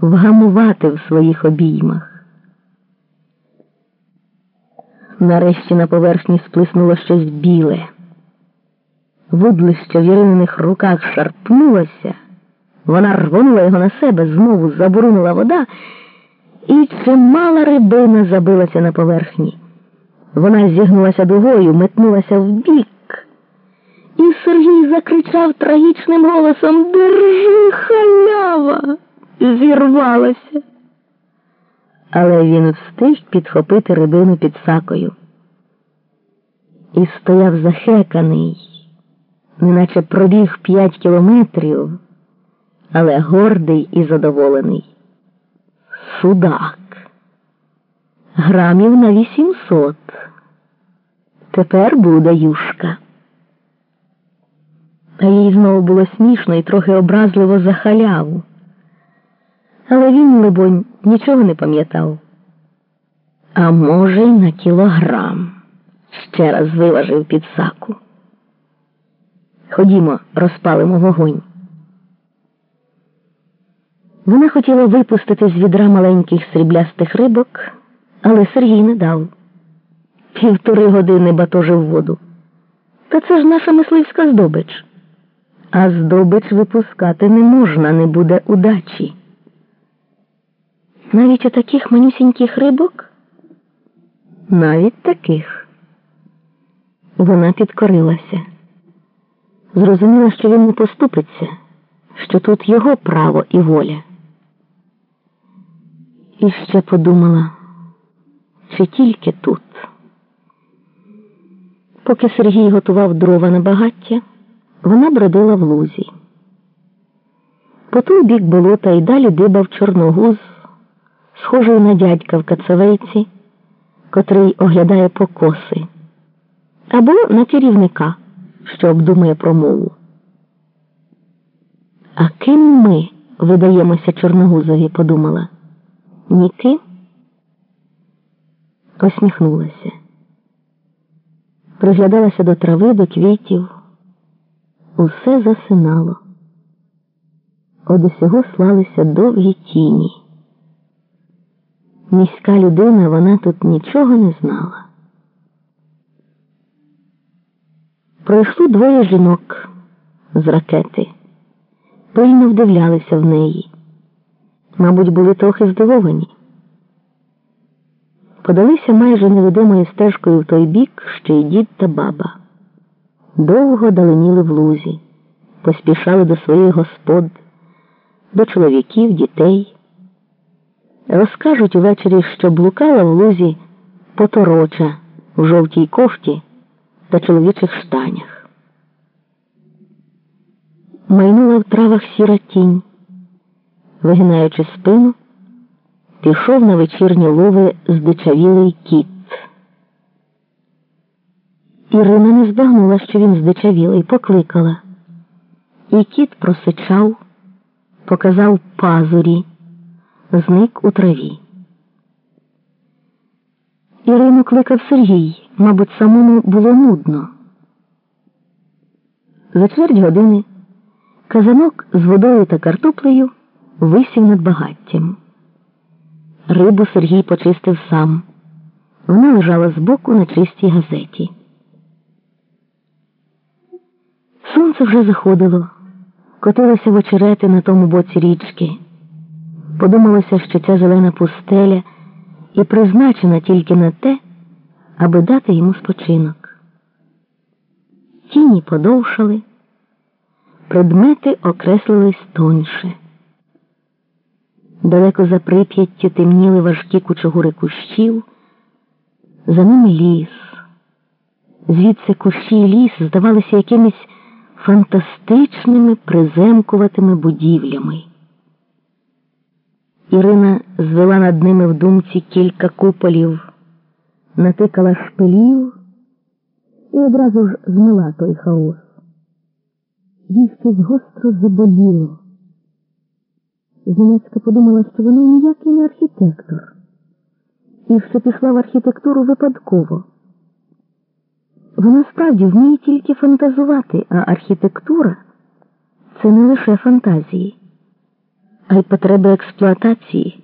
вгамувати в своїх обіймах. Нарешті на поверхні сплиснуло щось біле. Вудлище в Ірининих руках шарпнулося, вона рвонула його на себе, знову забурунила вода, і чимала рибина забилася на поверхні. Вона зігнулася дугою, метнулася вбік. І Сергій закричав трагічним голосом Держи, халява! Зірвалася. Але він встиг підхопити рибину під сакою. І стояв захеканий, неначе пробіг п'ять кілометрів, але гордий і задоволений. Судак. Грамів на вісімсот. Тепер буде юшка. А їй знову було смішно і трохи образливо за халяву. Але він, либонь, нічого не пам'ятав. А може, й на кілограм. Ще раз виважив під саку. Ходімо, розпалимо вогонь. Вона хотіла випустити з відра маленьких сріблястих рибок, але Сергій не дав. Півтори години батожив воду. Та це ж наша мисливська здобич. А здобич випускати не можна, не буде удачі. Навіть у таких манюсіньких рибок? Навіть таких. Вона підкорилася. Зрозуміла, що він не поступиться, що тут його право і воля. І ще подумала, чи тільки тут. Поки Сергій готував дрова на багаття, вона бродила в лузі. По той бік болота й далі дибав чорногуз, схожий на дядька в кацавейці, котрий оглядає покоси, або на керівника, що обдумує промову. А ким ми видаємося Чорногузові, подумала. Ніким? Посміхнулася. Приглядалася до трави, до квітів. Усе засинало. Од усього слалися довгі тіні. Міська людина вона тут нічого не знала. Пройшло двоє жінок з ракети, пильно вдивлялися в неї. Мабуть, були трохи здивовані. Подалися майже невидимою стежкою в той бік ще й дід та баба. Довго даленіли в лузі, поспішали до своїх господ, до чоловіків, дітей. Розкажуть увечері, що блукала в лузі потороча в жовтій кофті та чоловічих штанях. Майнула в травах сіра тінь, вигинаючи спину, пішов на вечірні лови здичавілий кіт. Ірина не збагнула, що він здичавілий, покликала. І кіт просичав, показав пазурі, зник у траві. Ірину кликав Сергій, мабуть, самому було нудно. За чверть години казанок з водою та картоплею висів над багаттям. Рибу Сергій почистив сам. Вона лежала збоку на чистій газеті. Сонце вже заходило, котилося в очерети на тому боці річки. Подумалося, що ця зелена пустеля і призначена тільки на те, аби дати йому спочинок. Тіні подовшали, предмети окреслились тоньше. Далеко за прип'яттю темніли важкі кучогури кущів, за ними ліс. Звідси кущі і ліс здавалися якимись фантастичними приземкуватими будівлями. Ірина звела над ними в думці кілька куполів, натикала шпилів і одразу ж змила той хаос. Їй щось гостро заболіло. Зненацька подумала, що вона ніякий не архітектор, і що пішла в архітектуру випадково. Вона справді вміє тільки фантазувати, а архітектура це не лише фантазії. А й потреби експлуатації.